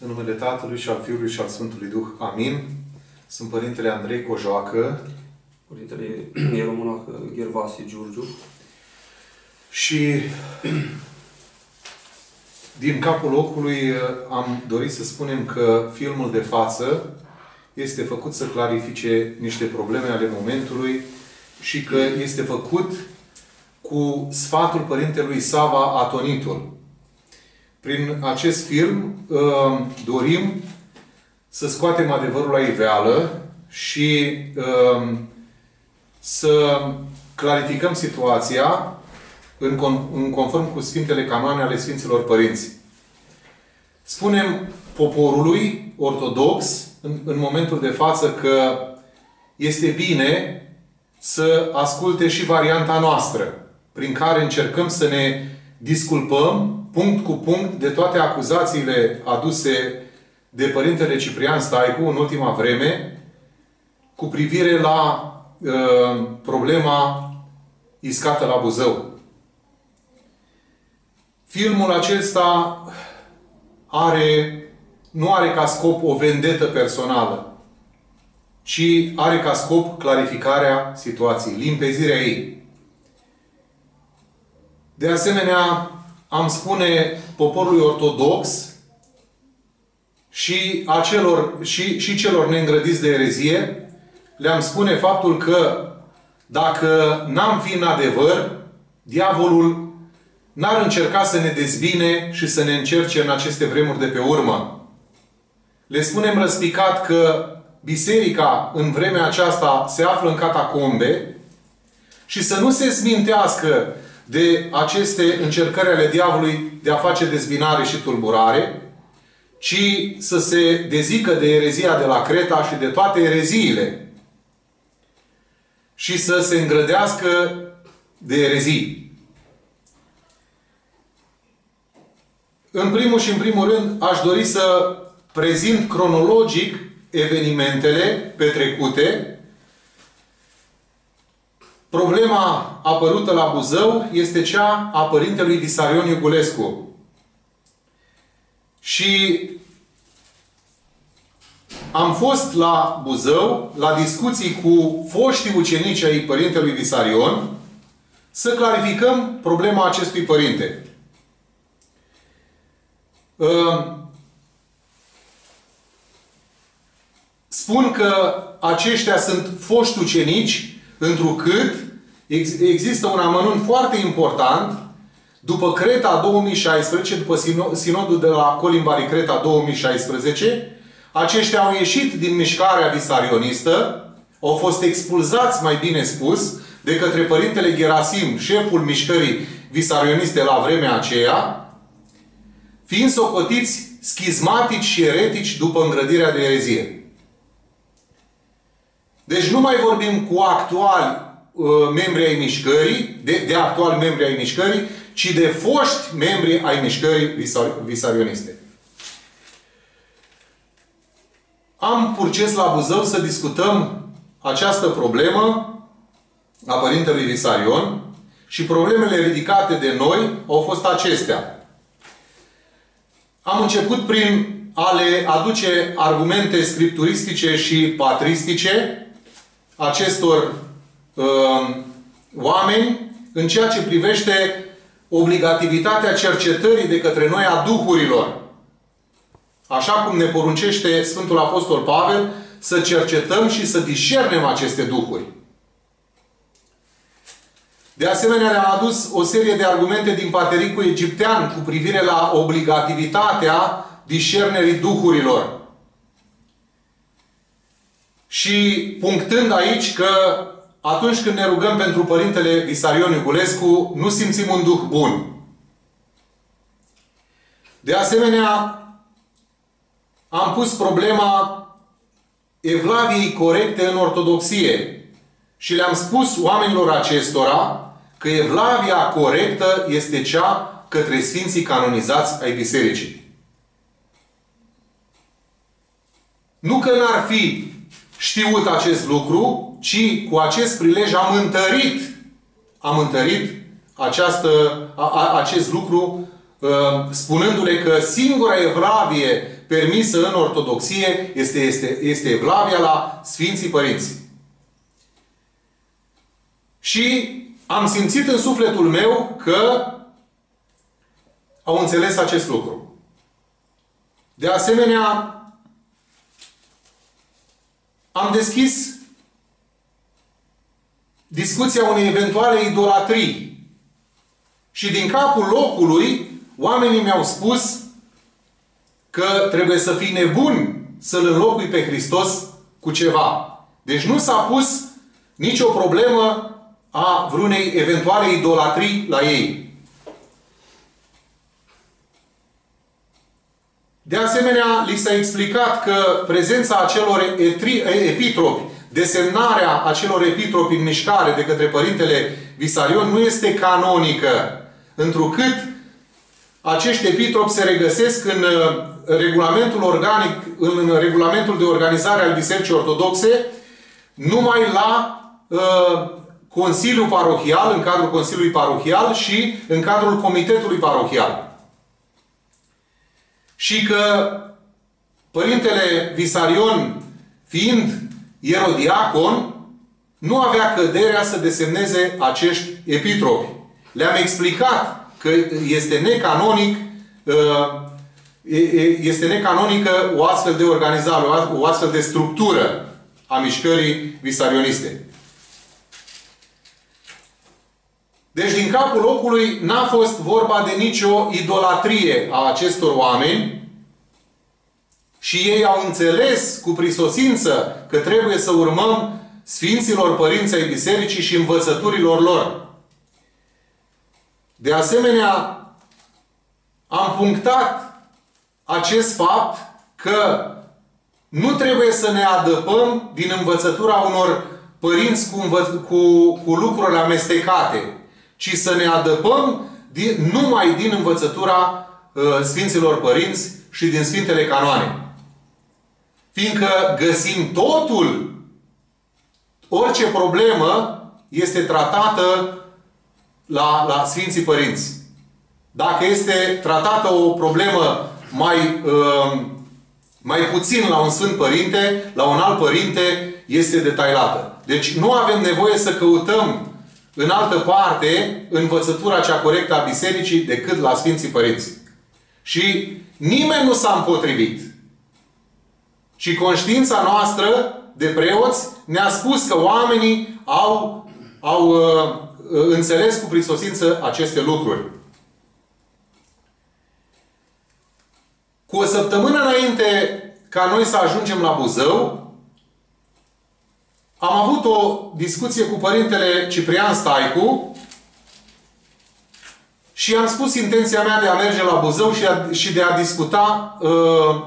În numele Tatălui și al Fiului și al Sfântului Duh. Amin. Sunt Părintele Andrei Cojoacă. Părintele Ieromonah Gervasi Giurgiu. Și din capul locului am dorit să spunem că filmul de față este făcut să clarifice niște probleme ale momentului și că este făcut cu sfatul Părintelui Sava Atonitul. Prin acest film uh, dorim să scoatem adevărul la iveală și uh, să clarificăm situația în conform cu Sfintele Canoane ale Sfinților Părinți. Spunem poporului ortodox în, în momentul de față că este bine să asculte și varianta noastră, prin care încercăm să ne disculpăm punct cu punct de toate acuzațiile aduse de Părintele Ciprian Staicu în ultima vreme cu privire la uh, problema iscată la Buzău. Filmul acesta are, nu are ca scop o vendetă personală, ci are ca scop clarificarea situației, limpezirea ei. De asemenea, am spune poporului ortodox și, acelor, și, și celor neîngrădiți de erezie, le-am spune faptul că dacă n-am fi în adevăr, diavolul n-ar încerca să ne dezbine și să ne încerce în aceste vremuri de pe urmă. Le spunem răspicat că biserica în vremea aceasta se află în catacombe și să nu se smintească de aceste încercări ale diavolului de a face dezbinare și tulburare, ci să se dezică de erezia de la Creta și de toate ereziile și să se îngrădească de erezii. În primul și în primul rând aș dori să prezint cronologic evenimentele petrecute Problema apărută la Buzău este cea a părintelui Visarion Iugulescu. Și am fost la Buzău, la discuții cu foștii ucenici ai părintelui Visarion, să clarificăm problema acestui părinte. Spun că aceștia sunt foști ucenici Întrucât ex există un amănunt foarte important după Creta 2016, după sinodul de la Colimbari Creta 2016, aceștia au ieșit din mișcarea visarionistă, au fost expulzați, mai bine spus, de către Părintele Gerasim, șeful mișcării visarioniste la vremea aceea, fiind socotiți schizmatici și eretici după îngrădirea de erezie. Deci nu mai vorbim cu actuali uh, membri ai mișcării, de, de actuali membri ai mișcării, ci de foști membri ai mișcării visar, visarioniste. Am purces la Buzău să discutăm această problemă a Părintelui Visarion și problemele ridicate de noi au fost acestea. Am început prin a le aduce argumente scripturistice și patristice acestor uh, oameni în ceea ce privește obligativitatea cercetării de către noi a duhurilor. Așa cum ne poruncește Sfântul Apostol Pavel să cercetăm și să discernem aceste duhuri. De asemenea, le-am adus o serie de argumente din patericul egiptean cu privire la obligativitatea discernerii duhurilor. Și punctând aici că atunci când ne rugăm pentru Părintele Visarion Iugulescu, nu simțim un duh bun. De asemenea, am pus problema evlaviei corecte în ortodoxie. Și le-am spus oamenilor acestora că evlavia corectă este cea către Sfinții canonizați ai Bisericii. Nu că n-ar fi știut acest lucru, ci cu acest prilej am întărit, am întărit această, a, a, acest lucru uh, spunându-le că singura evlavie permisă în ortodoxie este, este, este Evlavia la Sfinții Părinți. Și am simțit în sufletul meu că au înțeles acest lucru. De asemenea, am deschis discuția unei eventuale idolatrii. Și din capul locului, oamenii mi-au spus că trebuie să fii nebun să-L înlocui pe Hristos cu ceva. Deci nu s-a pus nicio problemă a vreunei eventuale idolatrii la ei. De asemenea, li s-a explicat că prezența acelor epitropi, desemnarea acelor epitropi în mișcare de către Părintele Visarion nu este canonică, întrucât acești epitropi se regăsesc în uh, regulamentul organic, în regulamentul de organizare al Bisericii Ortodoxe, numai la uh, Consiliul Parohial, în cadrul Consiliului Parohial și în cadrul Comitetului Parohial și că Părintele Visarion, fiind ierodiacon, nu avea căderea să desemneze acești epitropi. Le-am explicat că este necanonic uh, este necanonică o astfel de organizare, o astfel de structură a mișcării visarioniste. Deci din capul locului n-a fost vorba de nicio idolatrie a acestor oameni și ei au înțeles cu prisosință că trebuie să urmăm Sfinților Părinți ai Bisericii și învățăturilor lor. De asemenea, am punctat acest fapt că nu trebuie să ne adăpăm din învățătura unor părinți cu, cu, cu lucruri amestecate ci să ne adăpăm din, numai din învățătura uh, Sfinților Părinți și din Sfintele Canoane. Fiindcă găsim totul, orice problemă este tratată la, la Sfinții Părinți. Dacă este tratată o problemă mai, uh, mai puțin la un Sfânt Părinte, la un alt Părinte este detailată. Deci nu avem nevoie să căutăm în altă parte învățătura cea corectă a Bisericii decât la Sfinții Părinți. Și nimeni nu s-a împotrivit. Și conștiința noastră de preoți ne-a spus că oamenii au, au uh, înțeles cu prisosință aceste lucruri. Cu o săptămână înainte ca noi să ajungem la Buzău, am avut o discuție cu Părintele Ciprian Staicu și am spus intenția mea de a merge la Buzău și, a, și de a discuta uh,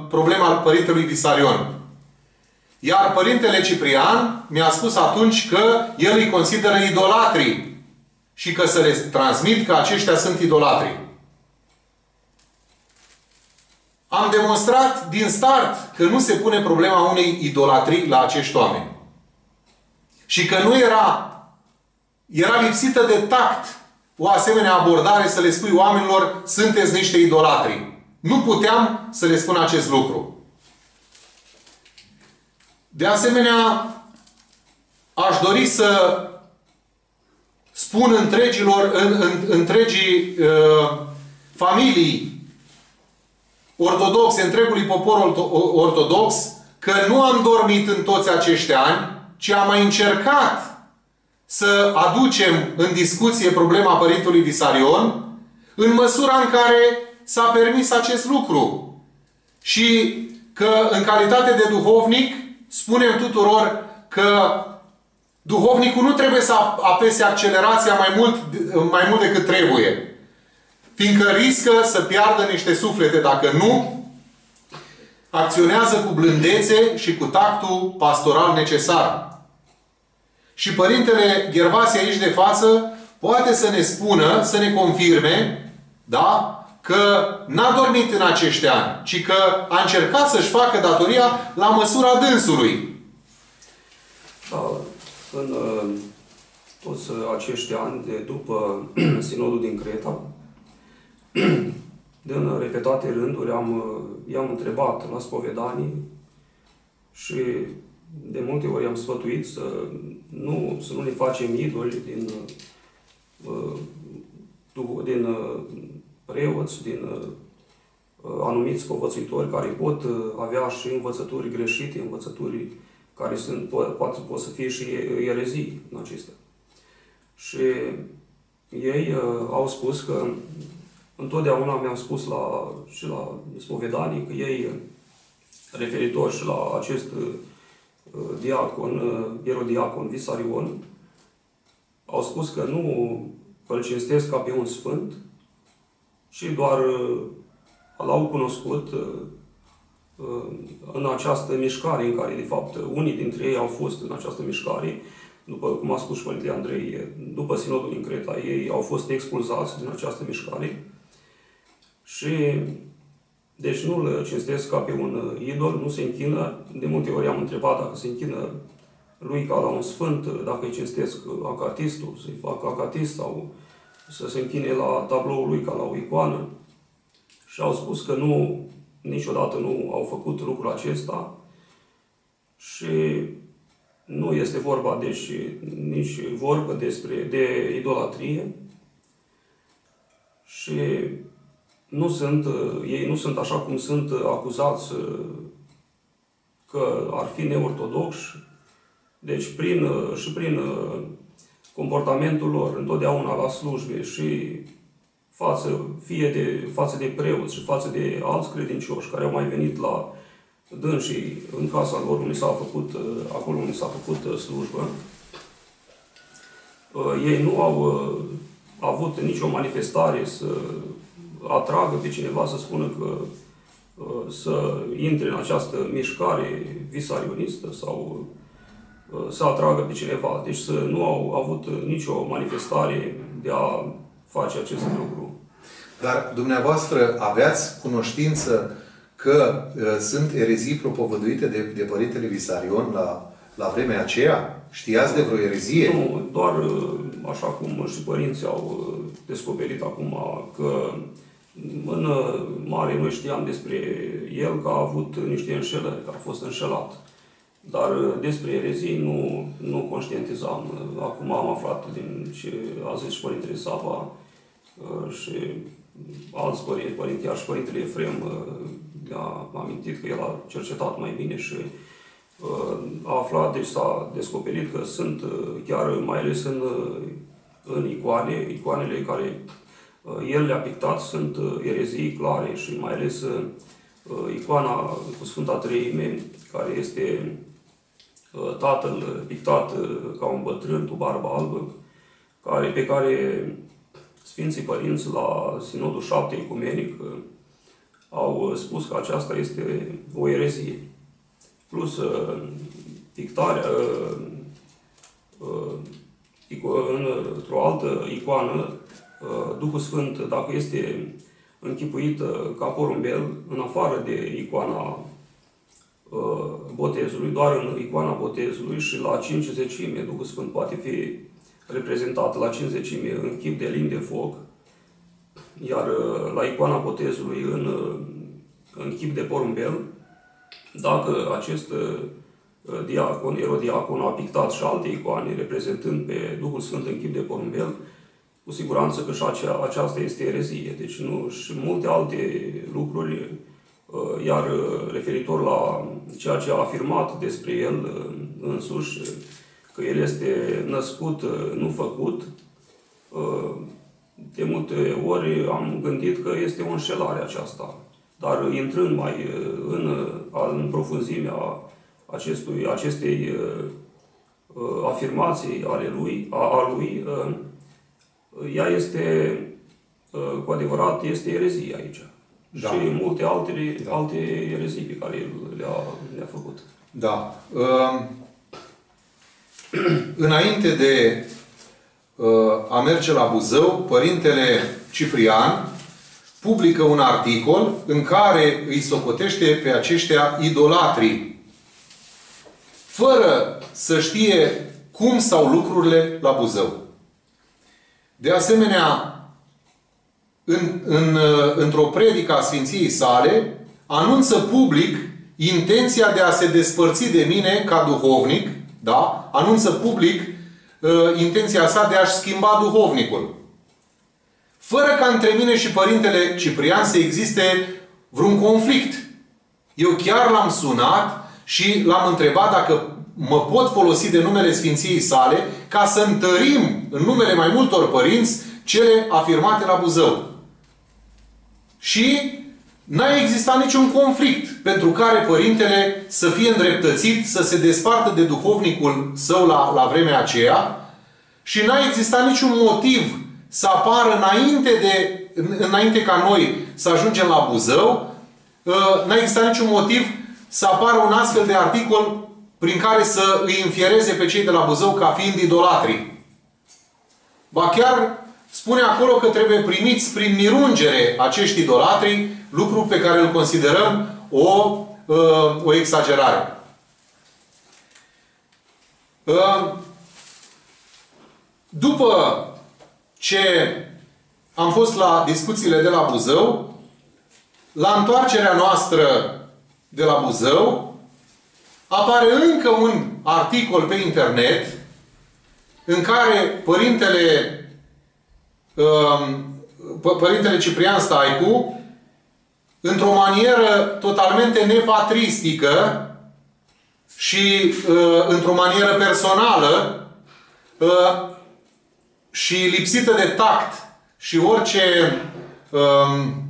problema Părintelui Visarion. Iar Părintele Ciprian mi-a spus atunci că el îi consideră idolatrii și că să le transmit că aceștia sunt idolatrii. Am demonstrat din start că nu se pune problema unei idolatrii la acești oameni. Și că nu era, era lipsită de tact o asemenea abordare să le spui oamenilor sunteți niște idolatri. Nu puteam să le spun acest lucru. De asemenea, aș dori să spun întregilor, în, în, întregii uh, familii ortodoxe, întregului popor ortodox, că nu am dormit în toți acești ani, ci am mai încercat să aducem în discuție problema Părintelui Visarion în măsura în care s-a permis acest lucru. Și că în calitate de duhovnic spunem tuturor că duhovnicul nu trebuie să apese accelerația mai mult, mai mult decât trebuie. Fiindcă riscă să piardă niște suflete dacă nu acționează cu blândețe și cu tactul pastoral necesar. Și Părintele Ghervasi aici de față poate să ne spună, să ne confirme, da? Că n-a dormit în acești ani, ci că a încercat să-și facă datoria la măsura dânsului. Da, în uh, toți acești ani de după Sinodul din Creta, din repetate rânduri am, i-am întrebat la spovedanii și de multe ori am sfătuit să nu, să nu ne facem idoli din, uh, din uh, preoți, din uh, anumiți povățuitori care pot avea și învățături greșite, învățături care sunt, poate pot să fie și erezii în acestea. Și ei au spus că întotdeauna mi-au spus la, și la spovedanii că ei, referitor și la acest Uh, diacon, uh, erodiacon Visarion, au spus că nu îl cinstesc ca pe un sfânt, și doar uh, l-au cunoscut în această mișcare în care, de fapt, unii dintre ei au fost în această mișcare, după cum a spus și Părintele Andrei, după sinodul din Creta, ei au fost expulzați din această mișcare. Și deci nu îl cinstesc ca pe un uh, idol, nu se închină. De multe ori am întrebat dacă se închină lui ca la un sfânt, dacă îi cinstesc acatistul, să-i fac acatist sau să se închine la tabloul lui ca la o icoană. Și au spus că nu, niciodată nu au făcut lucrul acesta și nu este vorba deci nici vorbă despre de idolatrie și nu sunt, uh, ei nu sunt așa cum sunt uh, acuzați uh, că ar fi neortodoxi. Deci prin, și prin comportamentul lor întotdeauna la slujbe și față, fie de, față de preoți și față de alți credincioși care au mai venit la dânsii în casa lor unde s-a făcut, acolo unde s-a făcut slujbă, ei nu au avut nicio manifestare să atragă pe cineva să spună că uh, să intre în această mișcare visarionistă sau uh, să atragă pe cineva. Deci să nu au avut nicio manifestare de a face acest lucru. Dar dumneavoastră aveați cunoștință că uh, sunt erezii propovăduite de, de Părintele Visarion la, la vremea aceea? Știați de vreo erezie? Nu, doar uh, așa cum și părinții au descoperit acum că în mare noi știam despre el că a avut niște înșelări, că a fost înșelat. Dar despre erezii nu, nu conștientizam. Acum am aflat din ce a zis și Părintele Sava uh, și alți părinți, părinți, iar și Părintele Efrem uh, a amintit că el a cercetat mai bine și uh, a aflat, deci s-a descoperit că sunt chiar mai ales în, în icoane, icoanele care Uh, el le-a pictat, sunt uh, erezii clare și mai ales uh, icoana cu Sfânta Treime, care este tatăl pictat ca un bătrân cu barbă albă, care, pe care Sfinții Părinți la Sinodul 7 Ecumenic au spus că aceasta este o erezie. Plus pictarea într-o altă icoană Uh, Duhul Sfânt, dacă este închipuită ca porumbel, în afară de icoana uh, botezului, doar în icoana botezului și la 5 zecime Duhul Sfânt poate fi reprezentat la 5 zecime în chip de limbi de foc, iar uh, la icoana botezului în, în chip de porumbel, dacă acest diacon, erodiacon, a pictat și alte icoane reprezentând pe Duhul Sfânt în chip de porumbel, cu siguranță că și acea, aceasta este erezie. Deci nu, și multe alte lucruri, uh, iar uh, referitor la ceea ce a afirmat despre el uh, însuși, că el este născut, nu făcut, de multe ori am gândit că este o înșelare aceasta. Dar intrând mai în, în profunzimea acestui, acestei afirmații ale lui, a, a lui, ea este, uh, cu adevărat, este erezie aici. Da. Și multe alte, da. alte erezii pe care le-a, le-a făcut. Da. Uh, înainte de uh, a merge la Buzău, Părintele Ciprian publică un articol în care îi socotește pe aceștia idolatrii, fără să știe cum stau lucrurile la Buzău. De asemenea, în, în, uh, într-o predică a Sfinției sale, anunță public intenția de a se despărți de mine ca duhovnic, da? Anunță public uh, intenția sa de a-și schimba duhovnicul. Fără ca între mine și Părintele Ciprian să existe vreun conflict. Eu chiar l-am sunat și l-am întrebat dacă mă pot folosi de numele Sfinției sale ca să întărim în numele mai multor părinți cele afirmate la Buzău. Și n-a existat niciun conflict pentru care părintele să fie îndreptățit, să se despartă de duhovnicul său la, la vremea aceea și n-a existat niciun motiv să apară înainte, de, înainte ca noi să ajungem la Buzău, ă, n-a existat niciun motiv să apară un astfel de articol prin care să îi înfiereze pe cei de la Buzău ca fiind idolatri. Ba chiar spune acolo că trebuie primiți prin mirungere acești idolatri, lucru pe care îl considerăm o, uh, o exagerare. Uh, după ce am fost la discuțiile de la Buzău, la întoarcerea noastră de la Buzău, apare încă un articol pe internet în care părintele Um, Părintele Ciprian Staicu, într-o manieră totalmente nepatristică și uh, într-o manieră personală uh, și lipsită de tact și orice um,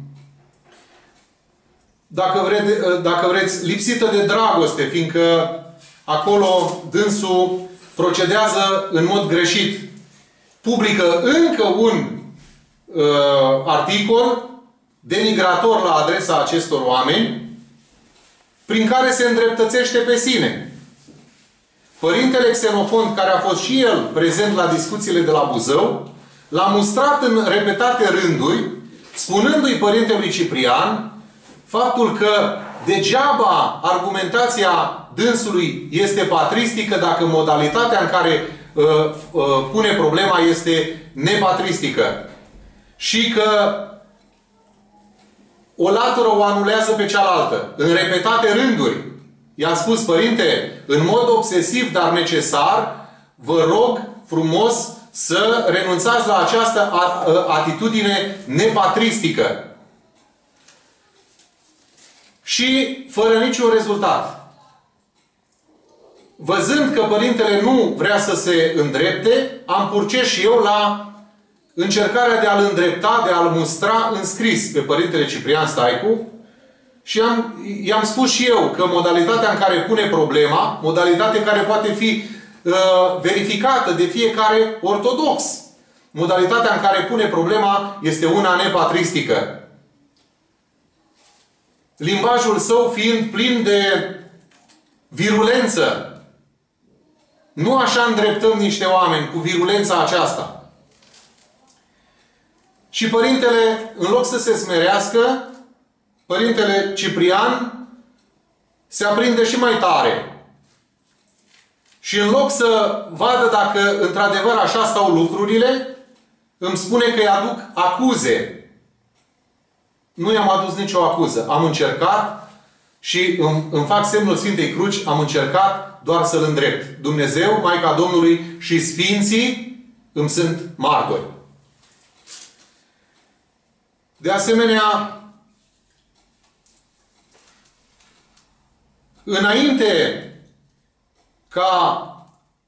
dacă, vreți, uh, dacă vreți, lipsită de dragoste, fiindcă acolo dânsul procedează în mod greșit publică încă un uh, articol denigrator la adresa acestor oameni, prin care se îndreptățește pe sine. Părintele Xenofont, care a fost și el prezent la discuțiile de la Buzău, l-a mustrat în repetate rânduri, spunându-i Părintelui Ciprian faptul că degeaba argumentația dânsului este patristică dacă modalitatea în care Uh, uh, pune problema este nepatristică. Și că o latură o anulează pe cealaltă. În repetate rânduri. I-am spus, părinte, în mod obsesiv, dar necesar, vă rog frumos să renunțați la această atitudine nepatristică. Și fără niciun rezultat. Văzând că părintele nu vrea să se îndrepte, am purces și eu la încercarea de a-l îndrepta, de a-l mustra în scris pe părintele Ciprian Staicu și am, i-am spus și eu că modalitatea în care pune problema, modalitate care poate fi uh, verificată de fiecare ortodox, modalitatea în care pune problema este una nepatristică. Limbajul său fiind plin de virulență, nu așa îndreptăm niște oameni cu virulența aceasta. Și părintele, în loc să se smerească, părintele Ciprian se aprinde și mai tare. Și în loc să vadă dacă într-adevăr așa stau lucrurile, îmi spune că îi aduc acuze. Nu i-am adus nicio acuză. Am încercat și îmi, îmi fac semnul Sfintei Cruci, am încercat doar să-L îndrept. Dumnezeu, Maica Domnului și Sfinții îmi sunt martori. De asemenea, înainte ca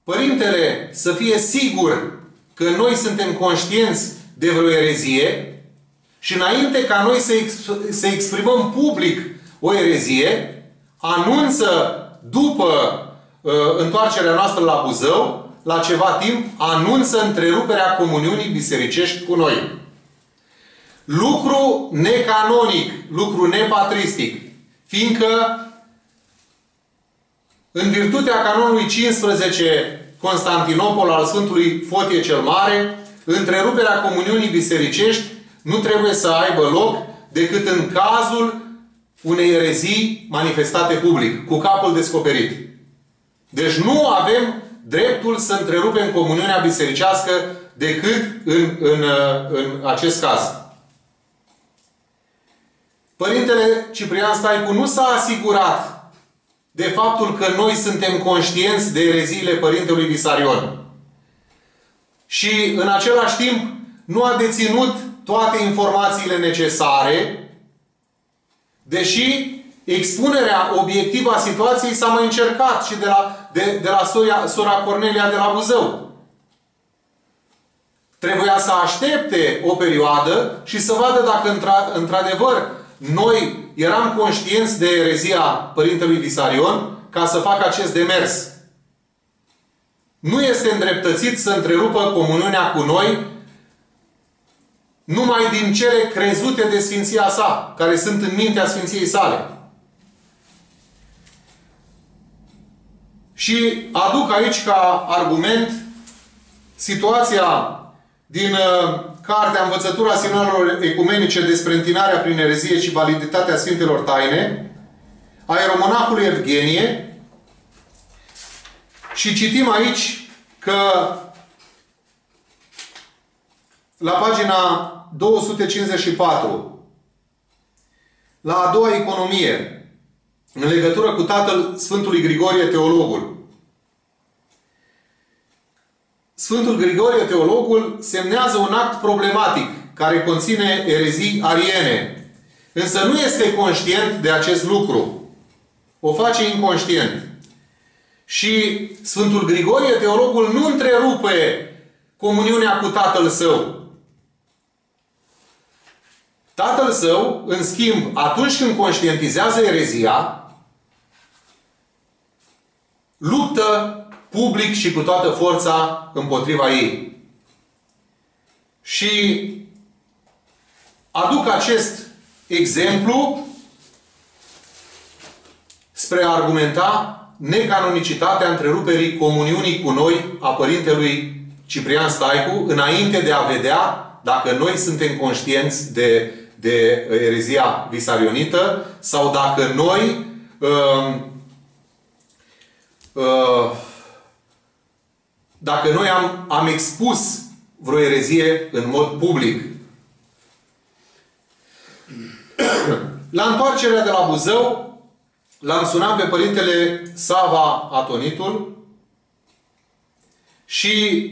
Părintele să fie sigur că noi suntem conștienți de vreo erezie și înainte ca noi să, exp- să exprimăm public o erezie, anunță după Uh, întoarcerea noastră la Buzău, la ceva timp, anunță întreruperea comuniunii bisericești cu noi. Lucru necanonic, lucru nepatristic, fiindcă în virtutea canonului 15 Constantinopol al Sfântului Fotie cel Mare, întreruperea comuniunii bisericești nu trebuie să aibă loc decât în cazul unei erezii manifestate public, cu capul descoperit. Deci nu avem dreptul să întrerupem comuniunea bisericească decât în, în, în acest caz. Părintele Ciprian Staicu nu s-a asigurat de faptul că noi suntem conștienți de ereziile Părintelui Visarion. Și în același timp nu a deținut toate informațiile necesare, deși expunerea obiectivă a situației s-a mai încercat și de la, de, de la sora, sora Cornelia de la Buzău. Trebuia să aștepte o perioadă și să vadă dacă într-adevăr noi eram conștienți de erezia Părintelui Visarion ca să facă acest demers. Nu este îndreptățit să întrerupă comuniunea cu noi numai din cele crezute de Sfinția sa, care sunt în mintea Sfinției sale. Și aduc aici ca argument situația din uh, Cartea Învățătura Sinonelor Ecumenice despre întinarea prin erezie și validitatea Sfintelor Taine, a Ieromonahului Evgenie, și citim aici că la pagina 254, la a doua economie, în legătură cu tatăl Sfântului Grigorie Teologul. Sfântul Grigorie Teologul semnează un act problematic care conține erezii ariene. Însă nu este conștient de acest lucru. O face inconștient. Și Sfântul Grigorie Teologul nu întrerupe comuniunea cu tatăl său. Tatăl său, în schimb, atunci când conștientizează erezia, luptă public și cu toată forța împotriva ei. Și aduc acest exemplu spre a argumenta necanonicitatea întreruperii comuniunii cu noi a Părintelui Ciprian Staicu înainte de a vedea dacă noi suntem conștienți de de erezia visarionită sau dacă noi uh, uh, dacă noi am, am expus vreo erezie în mod public. La întoarcerea de la Buzău, l-am sunat pe părintele Sava Atonitul și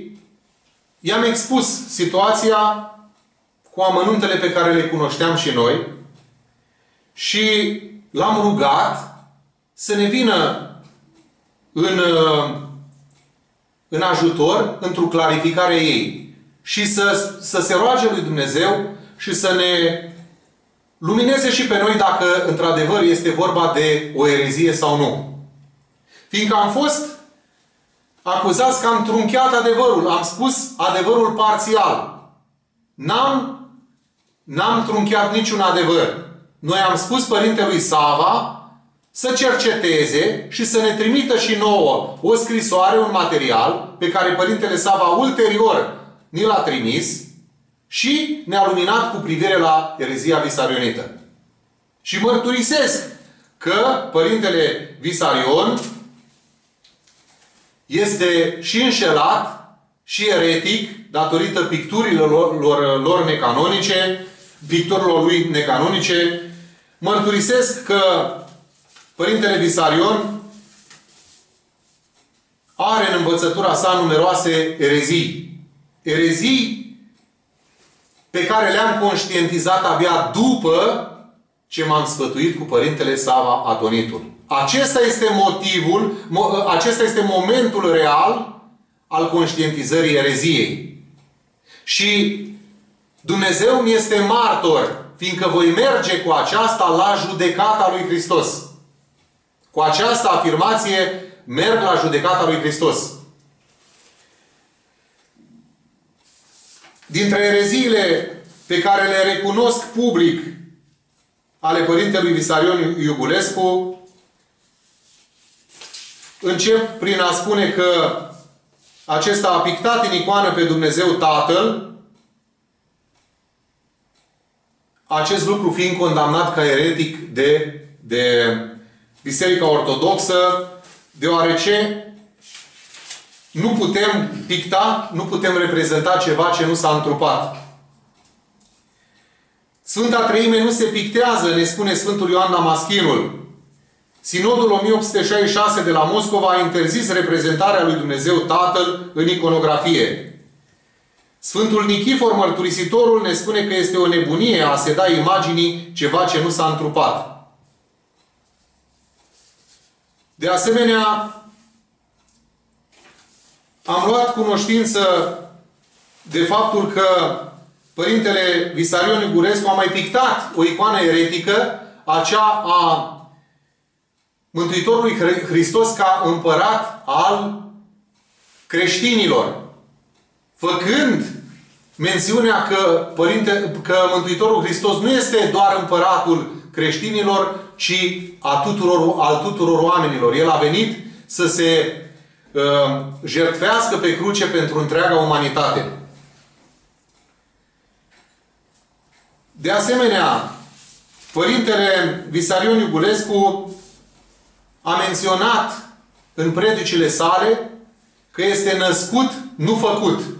i-am expus situația cu amănuntele pe care le cunoșteam și noi și l-am rugat să ne vină în, în ajutor într-o clarificare ei și să, să se roage lui Dumnezeu și să ne lumineze și pe noi dacă într-adevăr este vorba de o erezie sau nu. Fiindcă am fost acuzați că am trunchiat adevărul, am spus adevărul parțial. N-am n-am trunchiat niciun adevăr. Noi am spus Părintelui Sava să cerceteze și să ne trimită și nouă o scrisoare, un material, pe care Părintele Sava ulterior ni l-a trimis și ne-a luminat cu privire la erezia visarionită. Și mărturisesc că Părintele Visarion este și înșelat și eretic datorită picturilor lor, lor, lor necanonice picturilor lui necanonice, mărturisesc că Părintele Visarion are în învățătura sa numeroase erezii. Erezii pe care le-am conștientizat abia după ce m-am sfătuit cu Părintele Sava Atonitul. Acesta este motivul, acesta este momentul real al conștientizării ereziei. Și Dumnezeu mi este martor, fiindcă voi merge cu aceasta la judecata lui Hristos. Cu această afirmație merg la judecata lui Hristos. Dintre ereziile pe care le recunosc public ale Părintelui Visarion Iubulescu, încep prin a spune că acesta a pictat în icoană pe Dumnezeu Tatăl, acest lucru fiind condamnat ca eretic de, de Biserica Ortodoxă, deoarece nu putem picta, nu putem reprezenta ceva ce nu s-a întrupat. Sfânta Treime nu se pictează, ne spune Sfântul Ioan Damaschinul. Sinodul 1866 de la Moscova a interzis reprezentarea lui Dumnezeu Tatăl în iconografie. Sfântul Nichifor, mărturisitorul, ne spune că este o nebunie a se da imaginii ceva ce nu s-a întrupat. De asemenea, am luat cunoștință de faptul că Părintele Visarion Igurescu a mai pictat o icoană eretică, acea a Mântuitorului Hristos ca împărat al creștinilor. Făcând mențiunea că, Părinte, că Mântuitorul Hristos nu este doar împăratul creștinilor, ci a tuturor, al tuturor oamenilor. El a venit să se uh, jertfească pe cruce pentru întreaga umanitate. De asemenea, Părintele Visarion Iugulescu a menționat în predicile sale că este născut, nu făcut.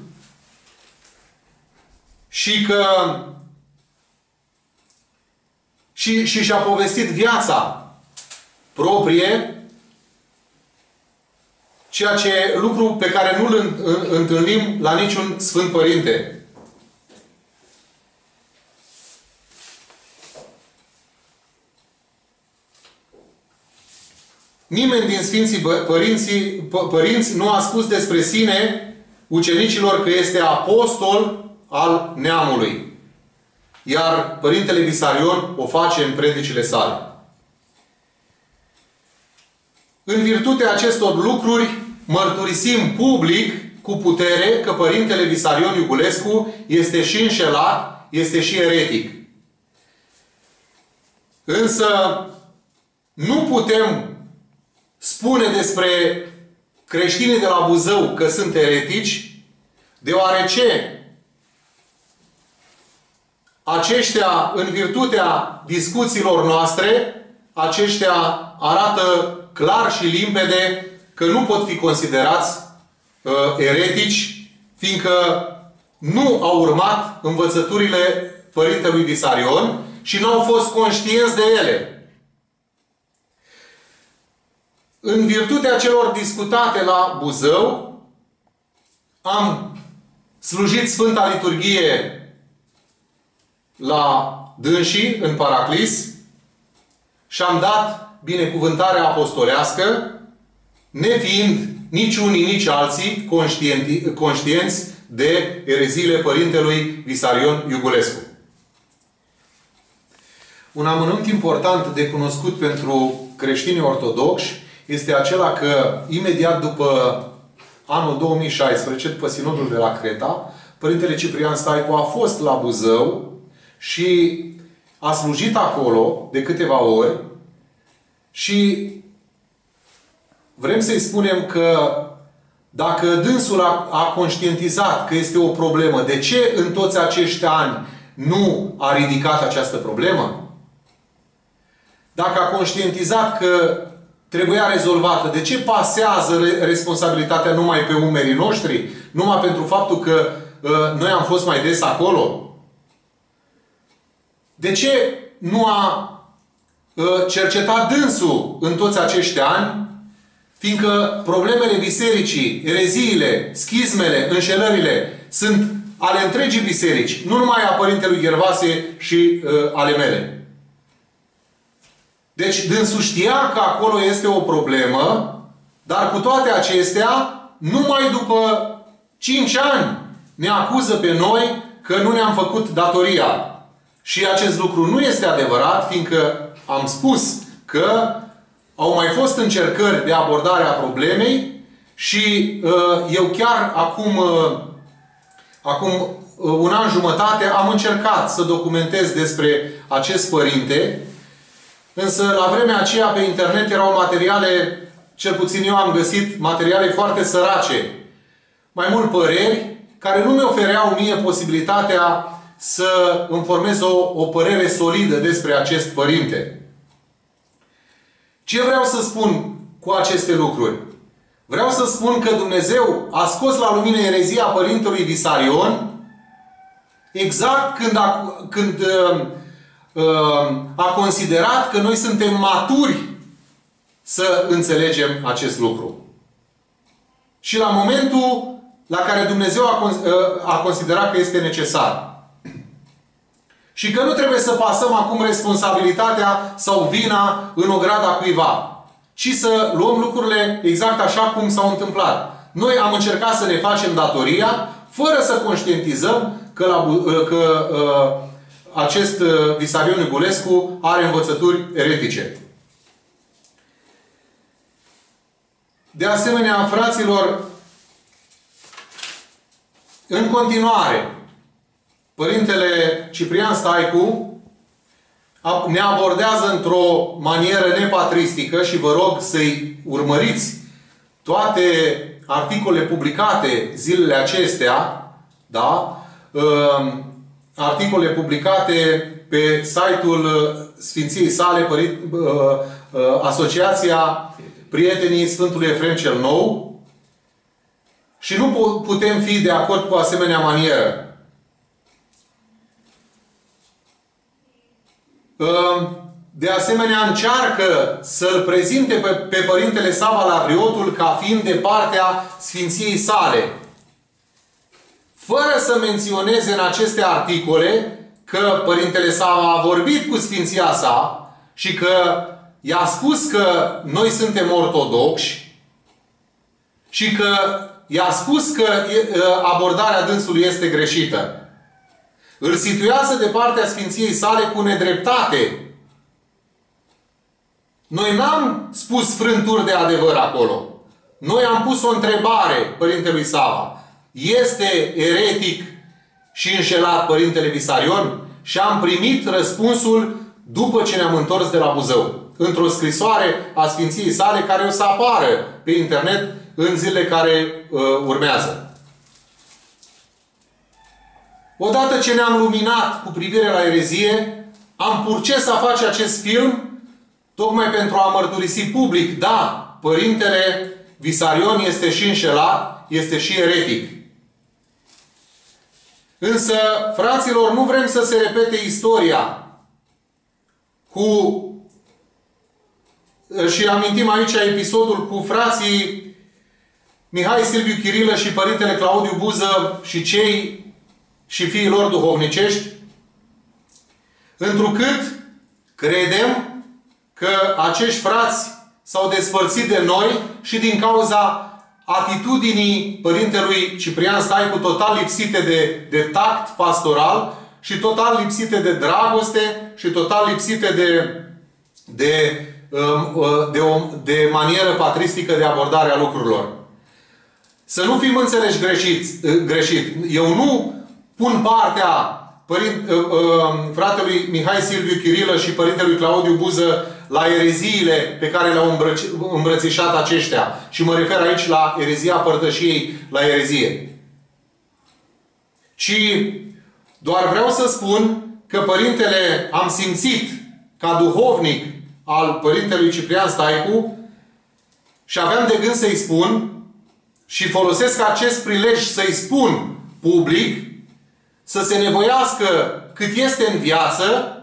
Și că și, și și-a povestit viața proprie, ceea ce lucru pe care nu-l întâlnim la niciun Sfânt Părinte. Nimeni din Sfinții Părinții, Părinți nu a spus despre sine ucenicilor că este apostol al neamului. Iar Părintele Visarion o face în predicile sale. În virtutea acestor lucruri, mărturisim public cu putere că Părintele Visarion Iugulescu este și înșelat, este și eretic. Însă, nu putem spune despre creștinii de la Buzău că sunt eretici, deoarece aceștia, în virtutea discuțiilor noastre, aceștia arată clar și limpede că nu pot fi considerați uh, eretici, fiindcă nu au urmat învățăturile Părintelui Visarion și nu au fost conștienți de ele. În virtutea celor discutate la Buzău, am slujit Sfânta Liturghie la dânsii, în Paraclis, și am dat binecuvântarea apostolească, nefiind nici unii, nici alții conștienți de ereziile Părintelui Visarion Iugulescu. Un amănunt important de cunoscut pentru creștinii ortodoxi este acela că imediat după anul 2016, după sinodul de la Creta, Părintele Ciprian Staicu a fost la Buzău și a slujit acolo de câteva ori și vrem să-i spunem că dacă dânsul a, a conștientizat că este o problemă, de ce în toți acești ani nu a ridicat această problemă? Dacă a conștientizat că trebuia rezolvată. De ce pasează responsabilitatea numai pe umerii noștri? Numai pentru faptul că uh, noi am fost mai des acolo? De ce nu a uh, cercetat dânsul în toți acești ani? Fiindcă problemele bisericii, ereziile, schismele, înșelările sunt ale întregii biserici, nu numai a Părintelui Gervase și uh, ale mele. Deci dânsul știa că acolo este o problemă, dar cu toate acestea, numai după 5 ani ne acuză pe noi că nu ne-am făcut datoria. Și acest lucru nu este adevărat, fiindcă am spus că au mai fost încercări de abordare a problemei și uh, eu chiar acum, uh, acum uh, un an jumătate am încercat să documentez despre acest părinte Însă, la vremea aceea, pe internet erau materiale, cel puțin eu am găsit, materiale foarte sărace. Mai mult păreri, care nu mi ofereau mie posibilitatea să îmi formez o, o părere solidă despre acest părinte. Ce vreau să spun cu aceste lucruri? Vreau să spun că Dumnezeu a scos la lumină erezia Părintelui Visarion exact când, a, când uh, a considerat că noi suntem maturi să înțelegem acest lucru. Și la momentul la care Dumnezeu a, a considerat că este necesar. Și că nu trebuie să pasăm acum responsabilitatea sau vina înograda cuiva, ci să luăm lucrurile exact așa cum s-au întâmplat. Noi am încercat să ne facem datoria, fără să conștientizăm că, la, că uh, acest uh, Visarion Nibulescu are învățături eretice. De asemenea, fraților, în continuare, Părintele Ciprian Staicu ne abordează într-o manieră nepatristică și vă rog să-i urmăriți toate articole publicate zilele acestea, da? Ehm, articole publicate pe site-ul Sfinției sale, Asociația Prietenii Sfântului Efrem cel Nou, și nu putem fi de acord cu asemenea manieră. De asemenea, încearcă să-l prezinte pe, pe Părintele Sava Lavriotul ca fiind de partea Sfinției sale. Fără să menționeze în aceste articole că Părintele Sava a vorbit cu Sfinția sa și că i-a spus că noi suntem ortodoxi și că i-a spus că abordarea dânsului este greșită. Îl situează de partea Sfinției sale cu nedreptate. Noi n-am spus frânturi de adevăr acolo. Noi am pus o întrebare Părintelui Sava. Este eretic și înșelat Părintele Visarion? Și am primit răspunsul după ce ne-am întors de la Buzău. Într-o scrisoare a Sfinției sale care o să apară pe internet în zilele care uh, urmează. Odată ce ne-am luminat cu privire la erezie, am purces să face acest film tocmai pentru a mărturisi public, da, Părintele Visarion este și înșelat, este și eretic. Însă, fraților, nu vrem să se repete istoria cu și amintim aici episodul cu frații Mihai Silviu Chirilă și Părintele Claudiu Buză și cei și fiii lor duhovnicești, întrucât credem că acești frați s-au despărțit de noi și din cauza atitudinii Părintelui Ciprian Staicu total lipsite de, de tact pastoral și total lipsite de dragoste și total lipsite de, de, um, uh, de, o, de manieră patristică de abordare a lucrurilor. Să nu fim înțeleși greșiți, uh, greșit. Eu nu pun partea părint, uh, uh, fratelui Mihai Silviu Chirilă și părintelui Claudiu Buză la ereziile pe care le-au îmbrățișat aceștia. Și mă refer aici la erezia părtășiei, la erezie. Ci doar vreau să spun că părintele am simțit ca duhovnic al părintelui Ciprian Staicu și aveam de gând să-i spun și folosesc acest prilej să-i spun public să se nevoiască cât este în viață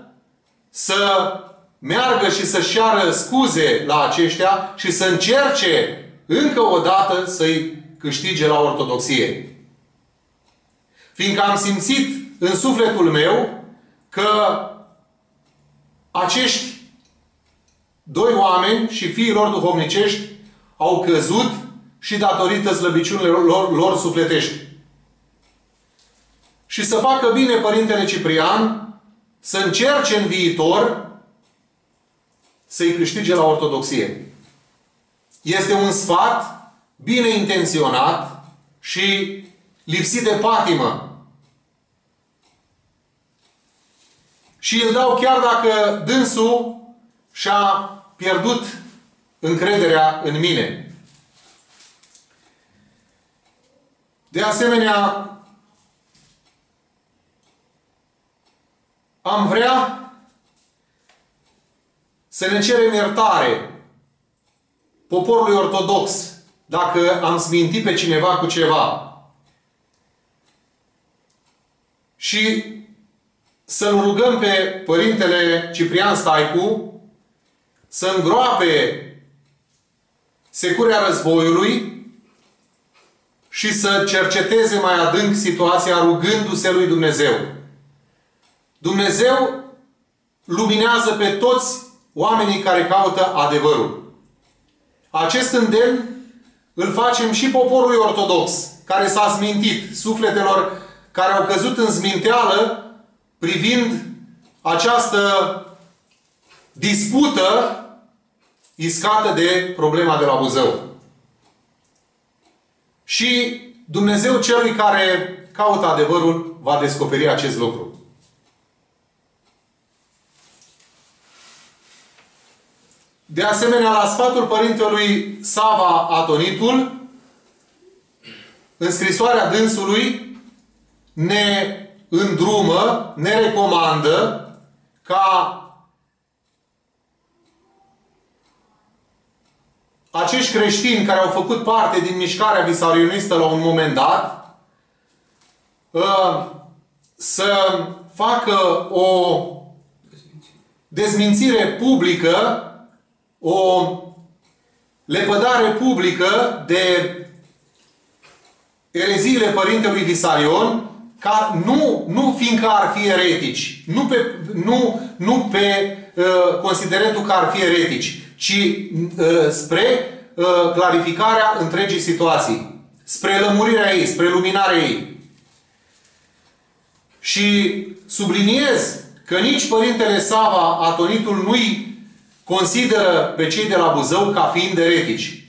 să meargă și să-și ceară scuze la aceștia și să încerce încă o dată să-i câștige la ortodoxie. Fiindcă am simțit în sufletul meu că acești doi oameni și fiii lor duhovnicești au căzut și datorită slăbiciunilor lor, lor sufletești și să facă bine Părintele Ciprian să încerce în viitor să-i câștige la ortodoxie. Este un sfat bine intenționat și lipsit de patimă. Și îl dau chiar dacă dânsul și-a pierdut încrederea în mine. De asemenea, am vrea să ne cerem iertare poporului ortodox dacă am smintit pe cineva cu ceva. Și să-l rugăm pe Părintele Ciprian Staicu să îngroape securea războiului și să cerceteze mai adânc situația rugându-se lui Dumnezeu. Dumnezeu luminează pe toți oamenii care caută adevărul. Acest îndemn îl facem și poporului ortodox, care s-a smintit, sufletelor care au căzut în zminteală privind această dispută iscată de problema de la Buzău. Și Dumnezeu celui care caută adevărul va descoperi acest lucru. De asemenea, la sfatul părintelui Sava Atonitul, în scrisoarea dânsului, ne îndrumă, ne recomandă ca acești creștini care au făcut parte din mișcarea visarionistă la un moment dat ă, să facă o dezmințire publică, o lepădare publică de ereziile Părintelui Visarion, ca, nu, nu fiindcă ar fi eretici, nu pe, nu, nu pe uh, considerentul că ar fi eretici, ci uh, spre uh, clarificarea întregii situații, spre lămurirea ei, spre luminarea ei. Și subliniez că nici Părintele Sava, atonitul, nu-i consideră pe cei de la Buzău ca fiind eretici.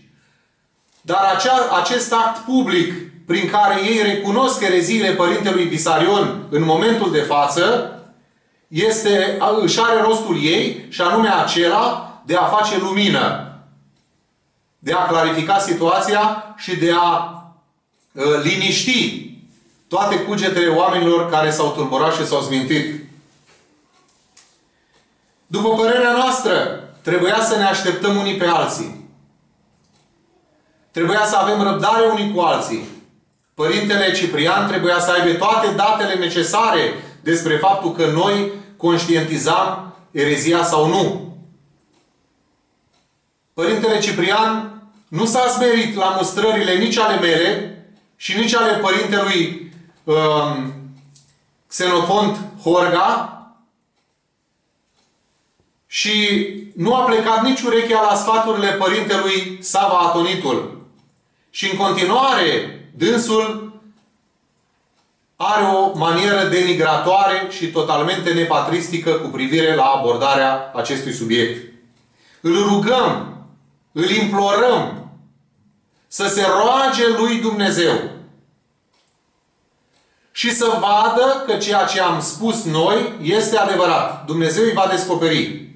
Dar acea, acest act public prin care ei recunosc ereziile Părintelui Visarion în momentul de față, este, își are rostul ei și anume acela de a face lumină, de a clarifica situația și de a uh, liniști toate cugetele oamenilor care s-au tulburat și s-au smintit. După părerea noastră, trebuia să ne așteptăm unii pe alții. Trebuia să avem răbdare unii cu alții. Părintele Ciprian trebuia să aibă toate datele necesare despre faptul că noi conștientizam erezia sau nu. Părintele Ciprian nu s-a smerit la mustrările nici ale mele și nici ale părintelui um, Xenofont Horga și nu a plecat nici urechea la sfaturile părintelui Sava Atonitul. Și în continuare, dânsul are o manieră denigratoare și totalmente nepatristică cu privire la abordarea acestui subiect. Îl rugăm îl implorăm să se roage lui Dumnezeu și să vadă că ceea ce am spus noi este adevărat. Dumnezeu îi va descoperi.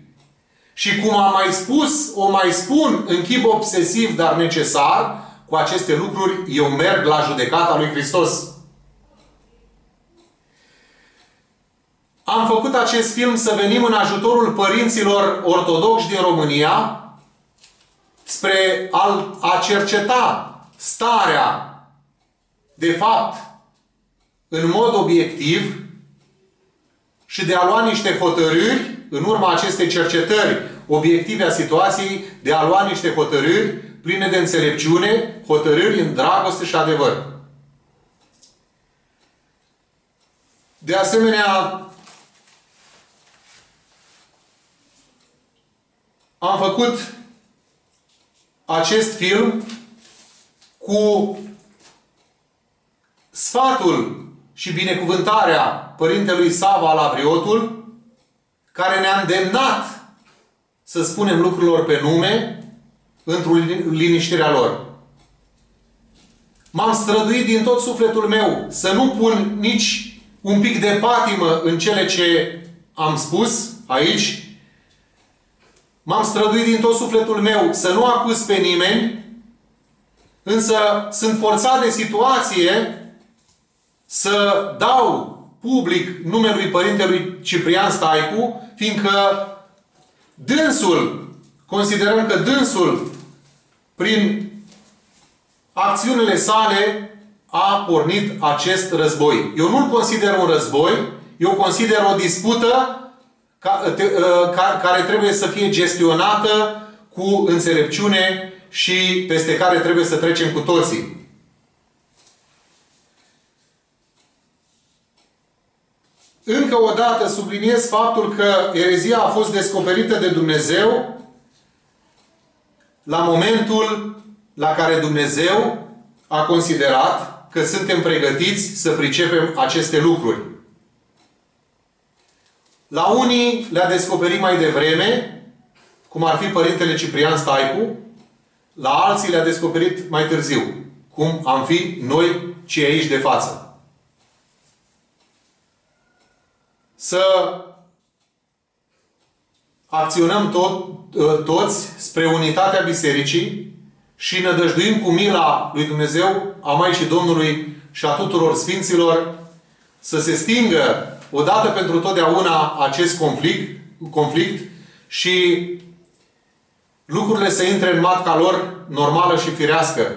Și cum am mai spus, o mai spun în chip obsesiv, dar necesar, cu aceste lucruri eu merg la judecata lui Hristos. Am făcut acest film să venim în ajutorul părinților ortodoxi din România, spre a cerceta starea de fapt în mod obiectiv și de a lua niște hotărâri în urma acestei cercetări obiective a situației, de a lua niște hotărâri pline de înțelepciune, hotărâri în dragoste și adevăr. De asemenea, am făcut acest film cu sfatul și binecuvântarea Părintelui Sava Lavriotul, care ne-a îndemnat să spunem lucrurilor pe nume într-o liniștirea lor. M-am străduit din tot sufletul meu să nu pun nici un pic de patimă în cele ce am spus aici, M-am străduit din tot sufletul meu să nu acuz pe nimeni, însă sunt forțat de situație să dau public numelui Părintelui Ciprian Staicu, fiindcă dânsul, considerăm că dânsul, prin acțiunile sale, a pornit acest război. Eu nu-l consider un război, eu consider o dispută care trebuie să fie gestionată cu înțelepciune și peste care trebuie să trecem cu toții. Încă o dată subliniez faptul că erezia a fost descoperită de Dumnezeu la momentul la care Dumnezeu a considerat că suntem pregătiți să pricepem aceste lucruri. La unii le-a descoperit mai devreme, cum ar fi Părintele Ciprian Staicu, la alții le-a descoperit mai târziu, cum am fi noi cei aici de față. Să acționăm tot, ă, toți spre unitatea Bisericii și nădăjduim cu mila lui Dumnezeu, a Maicii Domnului și a tuturor Sfinților să se stingă odată pentru totdeauna acest conflict, conflict și lucrurile să intre în matca lor normală și firească,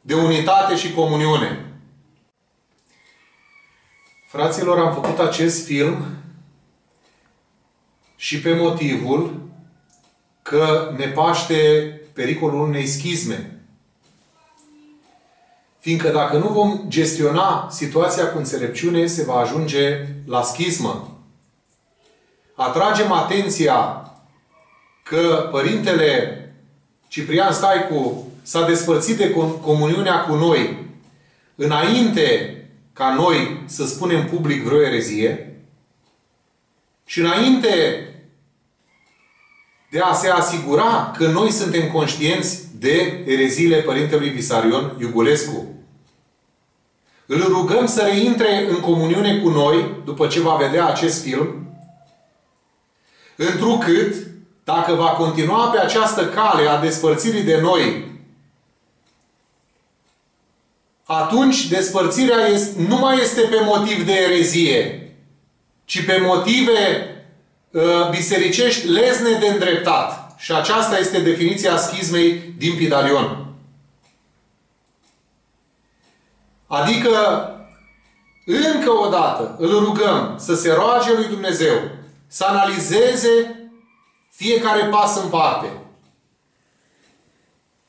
de unitate și comuniune. Fraților, am făcut acest film și pe motivul că ne paște pericolul unei schizme. Fiindcă dacă nu vom gestiona situația cu înțelepciune, se va ajunge la schismă. Atragem atenția că Părintele Ciprian Staicu s-a despărțit de comuniunea cu noi înainte ca noi să spunem public vreo erezie și înainte de a se asigura că noi suntem conștienți de ereziile Părintelui Visarion Iugulescu. Îl rugăm să reintre în comuniune cu noi după ce va vedea acest film, întrucât, dacă va continua pe această cale a despărțirii de noi, atunci despărțirea este, nu mai este pe motiv de erezie, ci pe motive uh, bisericești lezne de îndreptat. Și aceasta este definiția schizmei din Pidalion. Adică, încă o dată, îl rugăm să se roage lui Dumnezeu, să analizeze fiecare pas în parte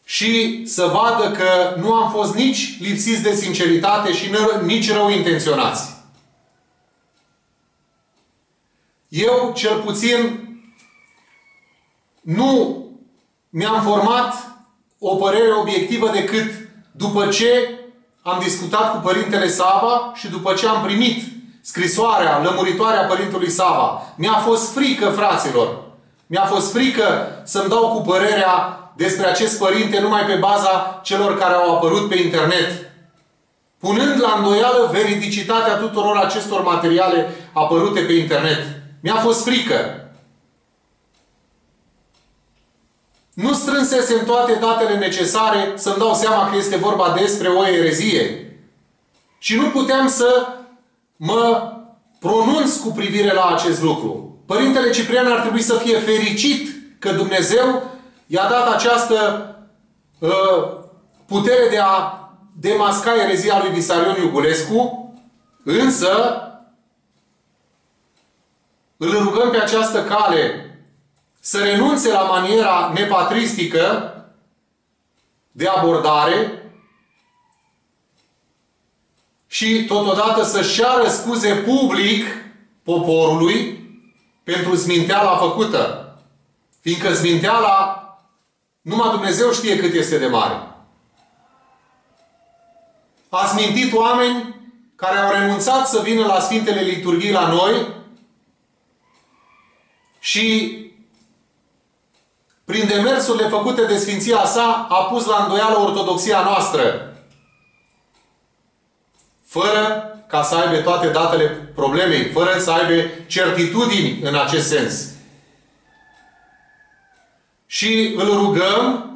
și să vadă că nu am fost nici lipsiți de sinceritate și nici rău intenționați. Eu, cel puțin, nu mi-am format o părere obiectivă decât după ce am discutat cu Părintele Sava și după ce am primit scrisoarea lămuritoare a Părintelui Sava. Mi-a fost frică, fraților. Mi-a fost frică să-mi dau cu părerea despre acest părinte numai pe baza celor care au apărut pe internet. Punând la îndoială veridicitatea tuturor acestor materiale apărute pe internet. Mi-a fost frică. Nu strânsesem toate datele necesare să-mi dau seama că este vorba despre o erezie. Și nu puteam să mă pronunț cu privire la acest lucru. Părintele Ciprian ar trebui să fie fericit că Dumnezeu i-a dat această uh, putere de a demasca erezia lui Visarion Iugulescu, însă îl rugăm pe această cale să renunțe la maniera nepatristică de abordare și totodată să-și ceară scuze public poporului pentru zminteala făcută. Fiindcă zminteala numai Dumnezeu știe cât este de mare. Ați mintit oameni care au renunțat să vină la Sfintele Liturghii la noi și prin demersurile făcute de Sfinția sa, a pus la îndoială ortodoxia noastră. Fără ca să aibă toate datele problemei, fără să aibă certitudini în acest sens. Și îl rugăm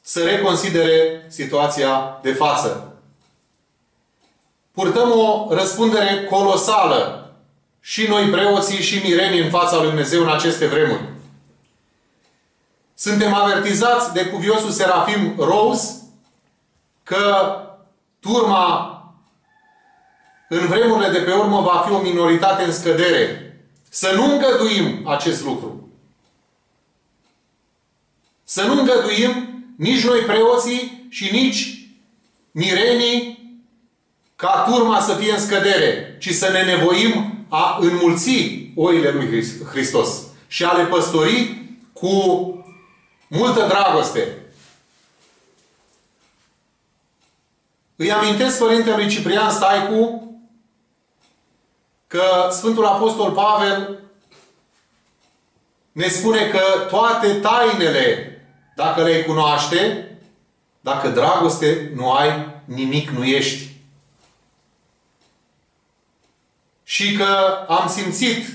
să reconsidere situația de față. Purtăm o răspundere colosală și noi preoții și mirenii în fața lui Dumnezeu în aceste vremuri. Suntem avertizați de cuviosul Serafim Rose că turma în vremurile de pe urmă va fi o minoritate în scădere. Să nu îngăduim acest lucru. Să nu îngăduim nici noi preoții și nici mirenii ca turma să fie în scădere, ci să ne nevoim a înmulți oile lui Hristos și a le păstori cu multă dragoste. Îi amintesc Părintelui Ciprian Staicu că Sfântul Apostol Pavel ne spune că toate tainele, dacă le cunoaște, dacă dragoste nu ai, nimic nu ești. Și că am simțit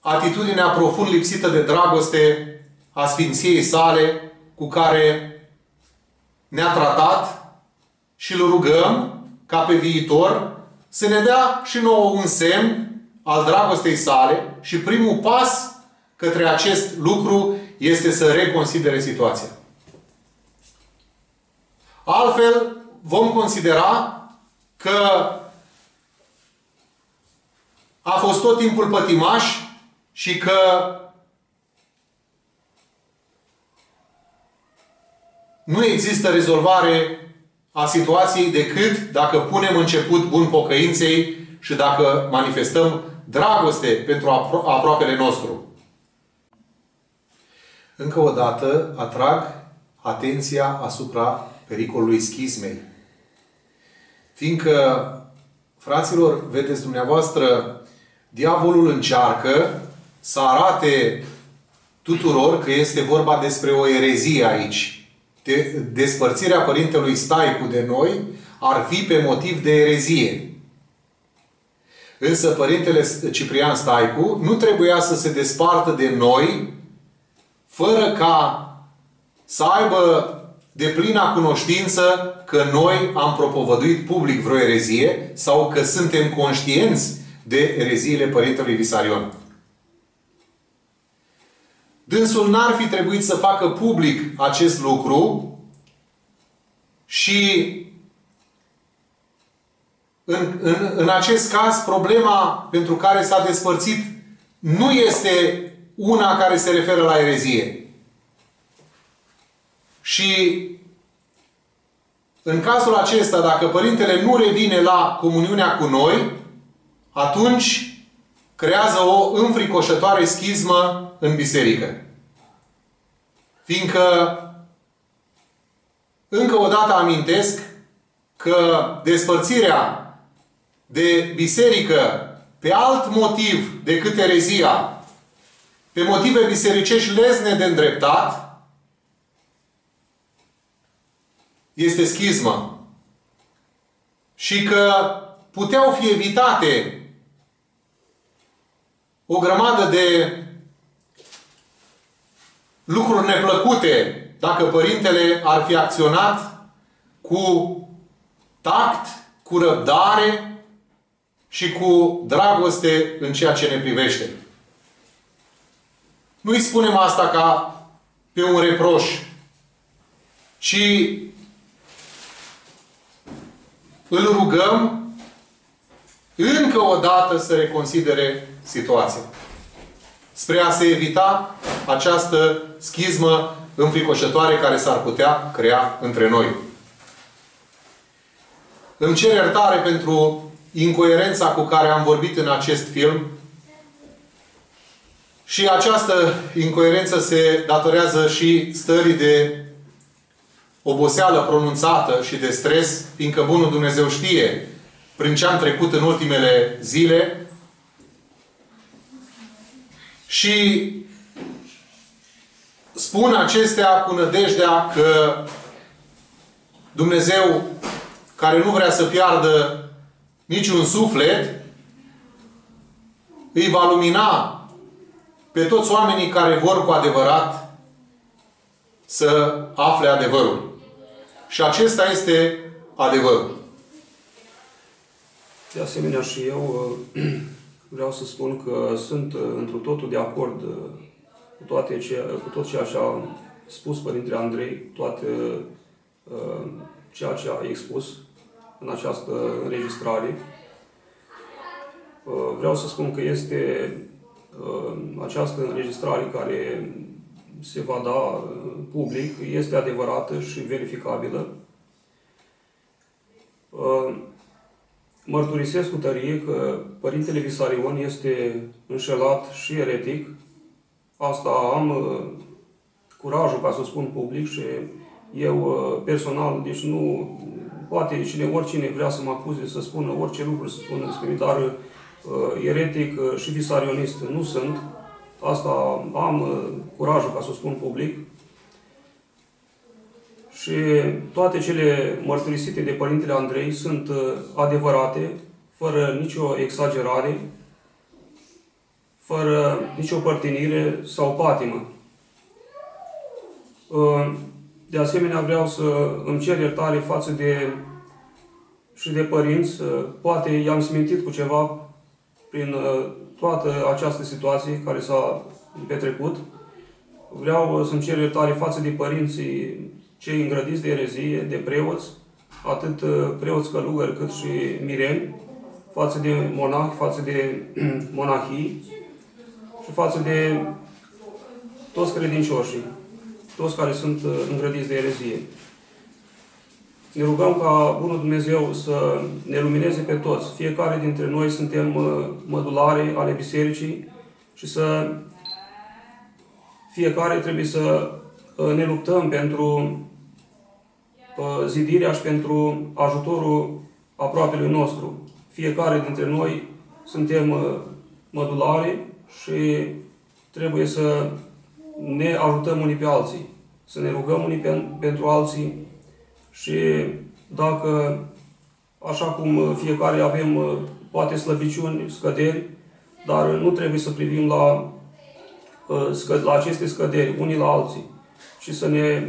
atitudinea profund lipsită de dragoste a Sfinției sale cu care ne-a tratat și îl rugăm ca pe viitor să ne dea și nouă un semn al dragostei sale și primul pas către acest lucru este să reconsidere situația. Altfel, vom considera că a fost tot timpul pătimaș și că nu există rezolvare a situației decât dacă punem început bun pocăinței și dacă manifestăm dragoste pentru apro aproapele nostru. Încă o dată atrag atenția asupra pericolului schismei. Fiindcă, fraților, vedeți dumneavoastră, diavolul încearcă să arate tuturor că este vorba despre o erezie aici de, despărțirea Părintelui Staicu de noi ar fi pe motiv de erezie. Însă Părintele Ciprian Staicu nu trebuia să se despartă de noi fără ca să aibă de plina cunoștință că noi am propovăduit public vreo erezie sau că suntem conștienți de ereziile Părintelui Visarion. Dânsul n-ar fi trebuit să facă public acest lucru și în, în, în acest caz problema pentru care s-a despărțit nu este una care se referă la erezie. Și în cazul acesta, dacă părintele nu revine la comuniunea cu noi, atunci creează o înfricoșătoare schismă în biserică. Fiindcă, încă o dată amintesc că despărțirea de biserică pe alt motiv decât erezia, pe motive bisericești lezne de îndreptat, este schismă. Și că puteau fi evitate o grămadă de lucruri neplăcute dacă părintele ar fi acționat cu tact, cu răbdare și cu dragoste în ceea ce ne privește. Nu-i spunem asta ca pe un reproș, ci îl rugăm încă o dată să reconsidere situația. Spre a se evita această schismă înfricoșătoare care s-ar putea crea între noi. Îmi cer iertare pentru incoerența cu care am vorbit în acest film și această incoerență se datorează și stării de oboseală pronunțată și de stres, fiindcă Bunul Dumnezeu știe prin ce am trecut în ultimele zile și spun acestea cu nădejdea că Dumnezeu, care nu vrea să piardă niciun suflet, îi va lumina pe toți oamenii care vor cu adevărat să afle adevărul. Și acesta este adevărul. De asemenea și eu vreau să spun că sunt într totul de acord cu, toate ce, cu tot ceea ce a spus Părintele Andrei, toate uh, ceea ce a expus în această înregistrare. Uh, vreau să spun că este uh, această înregistrare care se va da uh, public, este adevărată și verificabilă. Mărturisesc cu tărie că Părintele Visarion este înșelat și eretic. Asta am curajul ca să spun public și eu personal, deci nu poate cine, oricine vrea să mă acuze, să spună orice lucru, să spună despre mine, dar uh, eretic uh, și visarionist nu sunt. Asta am uh, curajul ca să o spun public. Și toate cele mărturisite de Părintele Andrei sunt uh, adevărate, fără nicio exagerare, fără nicio părtinire sau patimă. Uh, de asemenea, vreau să îmi cer iertare față de și de părinți. Poate i-am smintit cu ceva prin uh, toată această situație care s-a petrecut. Vreau să-mi cer iertare față de părinții cei îngrădiți de erezie, de preoți, atât uh, preoți călugări cât și mireni, față de monahi, față de monahii și față de toți credincioșii toți care sunt uh, îngrădiți de erezie. Ne rugăm ca Bunul Dumnezeu să ne lumineze pe toți. Fiecare dintre noi suntem uh, mădulare ale Bisericii și să fiecare trebuie să uh, ne luptăm pentru zidirea și pentru ajutorul aproapelui nostru. Fiecare dintre noi suntem mădulare și trebuie să ne ajutăm unii pe alții, să ne rugăm unii pe, pentru alții și dacă, așa cum fiecare avem uh, poate slăbiciuni, scăderi, dar nu trebuie să privim la, uh, la aceste scăderi unii la alții și să ne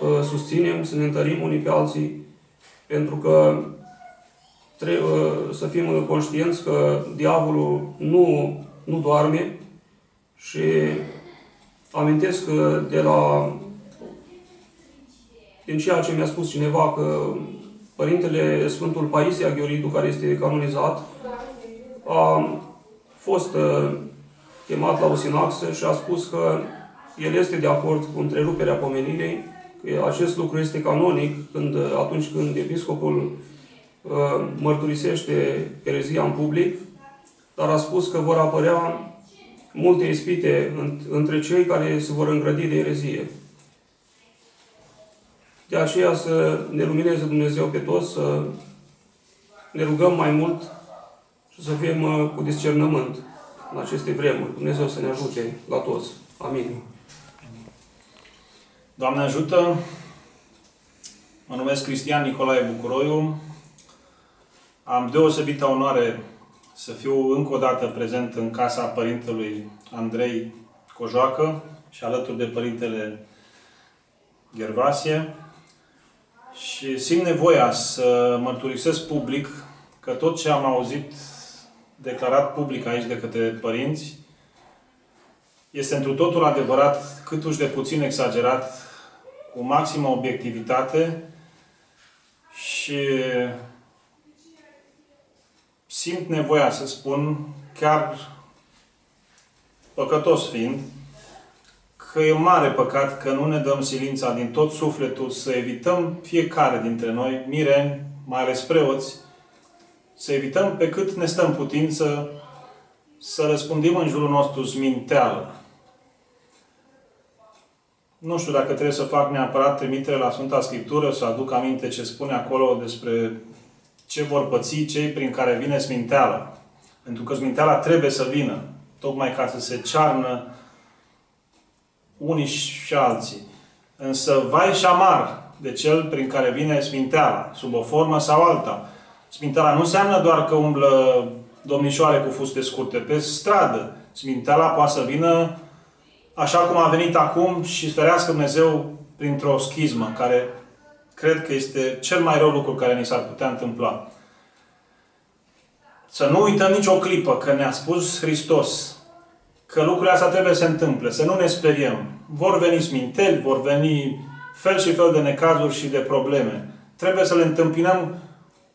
uh, susținem, să ne întărim unii pe alții, pentru că trebuie să fim conștienți că diavolul nu, nu doarme și amintesc că de la din ceea ce mi-a spus cineva că Părintele Sfântul Paisia Gheoridu, care este canonizat, a fost uh, chemat la o sinaxă și a spus că el este de acord cu întreruperea pomenirii, că acest lucru este canonic când, atunci când episcopul uh, mărturisește erezia în public, dar a spus că vor apărea multe ispite între cei care se vor îngrădi de erezie. De aceea să ne lumineze Dumnezeu pe toți, să ne rugăm mai mult și să fim uh, cu discernământ în aceste vremuri. Dumnezeu să ne ajute la toți. Amin. Doamne ajută! Mă numesc Cristian Nicolae Bucuroiu. Am deosebită onoare să fiu încă o dată prezent în casa Părintelui Andrei Cojoacă și alături de Părintele Gervasie și simt nevoia să mărturisesc public că tot ce am auzit declarat public aici de către părinți este întru totul adevărat, cât uși de puțin exagerat, cu maximă obiectivitate și simt nevoia să spun, chiar păcătos fiind, că e mare păcat că nu ne dăm silința din tot sufletul să evităm fiecare dintre noi, mireni, mai ales preoți, să evităm pe cât ne stăm putință să răspundim în jurul nostru zminteală. Nu știu dacă trebuie să fac neapărat trimitere la Sfânta Scriptură, să aduc aminte ce spune acolo despre ce vor păți cei prin care vine sminteala. Pentru că sminteala trebuie să vină, tocmai ca să se cearnă unii și alții. Însă, vai și amar de cel prin care vine sminteala, sub o formă sau alta. Sminteala nu înseamnă doar că umblă domnișoare cu fuste scurte pe stradă. Sminteala poate să vină așa cum a venit acum și ferească Dumnezeu printr-o schismă care cred că este cel mai rău lucru care ni s-ar putea întâmpla. Să nu uităm nicio clipă că ne-a spus Hristos că lucrurile astea trebuie să se întâmple, să nu ne speriem. Vor veni sminteli, vor veni fel și fel de necazuri și de probleme. Trebuie să le întâmpinăm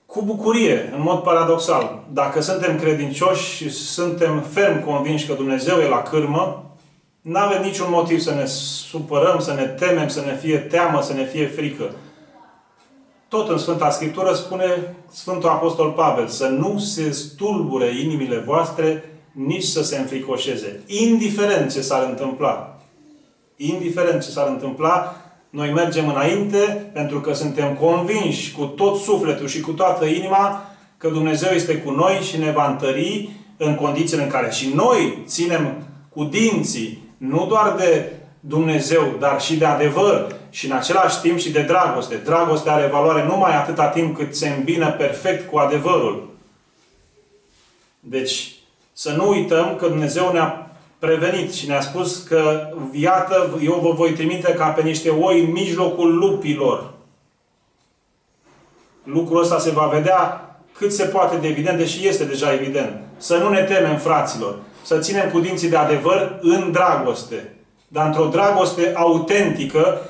cu bucurie, în mod paradoxal. Dacă suntem credincioși și suntem ferm convinși că Dumnezeu e la cârmă, nu avem niciun motiv să ne supărăm, să ne temem, să ne fie teamă, să ne fie frică. Tot în Sfânta Scriptură spune Sfântul Apostol Pavel să nu se stulbure inimile voastre, nici să se înfricoșeze. Indiferent ce s-ar întâmpla. Indiferent ce s-ar întâmpla, noi mergem înainte pentru că suntem convinși cu tot sufletul și cu toată inima că Dumnezeu este cu noi și ne va întări în condițiile în care și noi ținem cu dinții nu doar de Dumnezeu, dar și de adevăr și în același timp și de dragoste. Dragostea are valoare numai atâta timp cât se îmbină perfect cu adevărul. Deci, să nu uităm că Dumnezeu ne-a prevenit și ne-a spus că, iată, eu vă voi trimite ca pe niște oi în mijlocul lupilor. Lucrul ăsta se va vedea cât se poate de evident, deși este deja evident. Să nu ne temem, fraților. Să ținem cu dinții de adevăr în dragoste. Dar într-o dragoste autentică,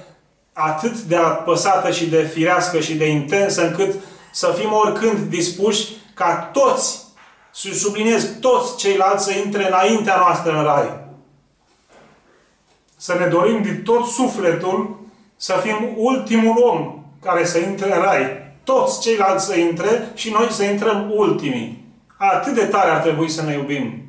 atât de apăsată și de firească și de intensă, încât să fim oricând dispuși ca toți și subliniez toți ceilalți să intre înaintea noastră în rai. Să ne dorim din tot sufletul să fim ultimul om care să intre în rai. Toți ceilalți să intre și noi să intrăm ultimii. Atât de tare ar trebui să ne iubim.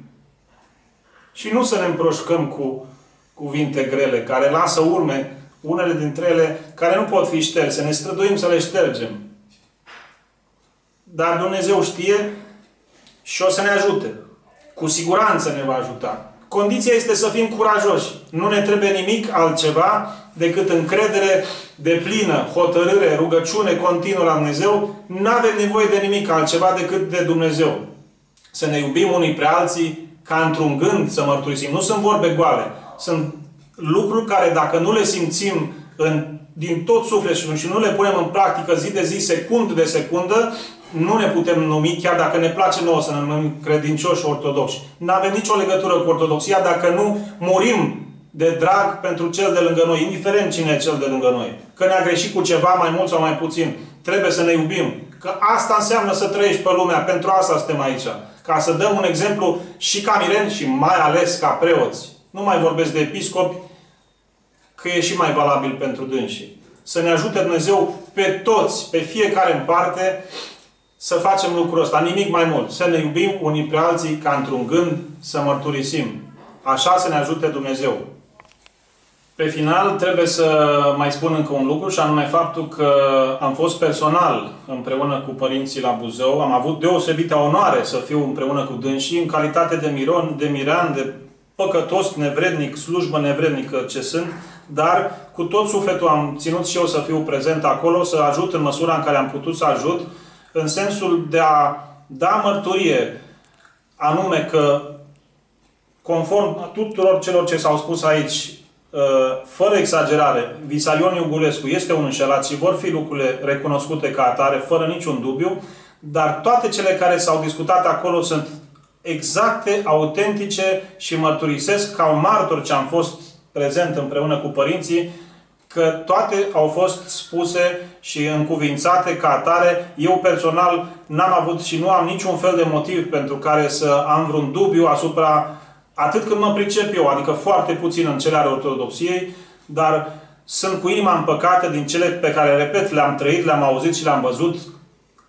Și nu să ne împroșcăm cu cuvinte grele, care lasă urme, unele dintre ele care nu pot fi șterse. Ne străduim să le ștergem. Dar Dumnezeu știe și o să ne ajute. Cu siguranță ne va ajuta. Condiția este să fim curajoși. Nu ne trebuie nimic altceva decât încredere de plină, hotărâre, rugăciune continuă la Dumnezeu. Nu avem nevoie de nimic altceva decât de Dumnezeu. Să ne iubim unii pe alții ca într-un gând să mărturisim. Nu sunt vorbe goale. Sunt lucruri care dacă nu le simțim în, din tot sufletul și nu le punem în practică zi de zi, secundă de secundă, nu ne putem numi, chiar dacă ne place nouă să ne numim credincioși ortodoxi. Nu avem nicio legătură cu ortodoxia dacă nu murim de drag pentru cel de lângă noi, indiferent cine e cel de lângă noi. Că ne-a greșit cu ceva mai mult sau mai puțin. Trebuie să ne iubim. Că asta înseamnă să trăiești pe lumea. Pentru asta suntem aici. Ca să dăm un exemplu și ca mireni și mai ales ca preoți. Nu mai vorbesc de episcopi, că e și mai valabil pentru dânsii. Să ne ajute Dumnezeu pe toți, pe fiecare în parte, să facem lucrul ăsta, nimic mai mult. Să ne iubim unii pe alții ca într-un gând să mărturisim. Așa să ne ajute Dumnezeu. Pe final, trebuie să mai spun încă un lucru și anume faptul că am fost personal împreună cu părinții la Buzău. Am avut deosebită onoare să fiu împreună cu dânsii în calitate de miron, de miran, de păcătos, nevrednic, slujbă nevrednică ce sunt, dar cu tot sufletul am ținut și eu să fiu prezent acolo, să ajut în măsura în care am putut să ajut, în sensul de a da mărturie, anume că, conform tuturor celor ce s-au spus aici, uh, fără exagerare, Visarion Iugulescu este un înșelat și vor fi lucrurile recunoscute ca atare, fără niciun dubiu, dar toate cele care s-au discutat acolo sunt exacte, autentice și mărturisesc ca un martor ce am fost prezent împreună cu părinții, că toate au fost spuse și încuvințate ca atare. Eu personal n-am avut și nu am niciun fel de motiv pentru care să am vreun dubiu asupra atât când mă pricep eu, adică foarte puțin în cele ale ortodoxiei, dar sunt cu inima împăcată din cele pe care, repet, le-am trăit, le-am auzit și le-am văzut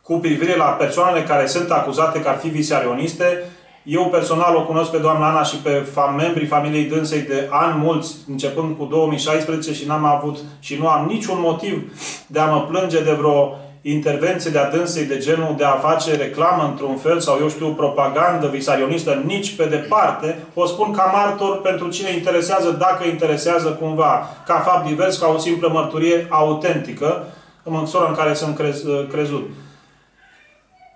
cu privire la persoanele care sunt acuzate că ar fi visiarioniste eu personal o cunosc pe doamna Ana și pe fam- membrii familiei dânsei de ani mulți, începând cu 2016 și n-am avut și nu am niciun motiv de a mă plânge de vreo intervenție de-a dânsei de genul de a face reclamă într-un fel sau, eu știu, propagandă visarionistă, nici pe departe. O spun ca martor pentru cine interesează, dacă interesează cumva, ca fapt divers, ca o simplă mărturie autentică, în măsura în care sunt crez, crezut.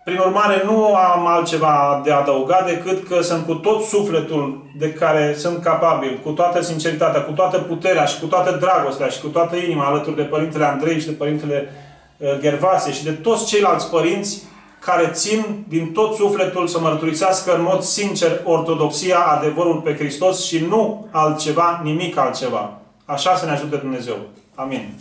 Prin urmare, nu am altceva de adăugat decât că sunt cu tot sufletul de care sunt capabil, cu toată sinceritatea, cu toată puterea și cu toată dragostea și cu toată inima alături de Părintele Andrei și de Părintele uh, Gervase și de toți ceilalți părinți care țin din tot sufletul să mărturisească în mod sincer ortodoxia, adevărul pe Hristos și nu altceva, nimic altceva. Așa să ne ajute Dumnezeu. Amin.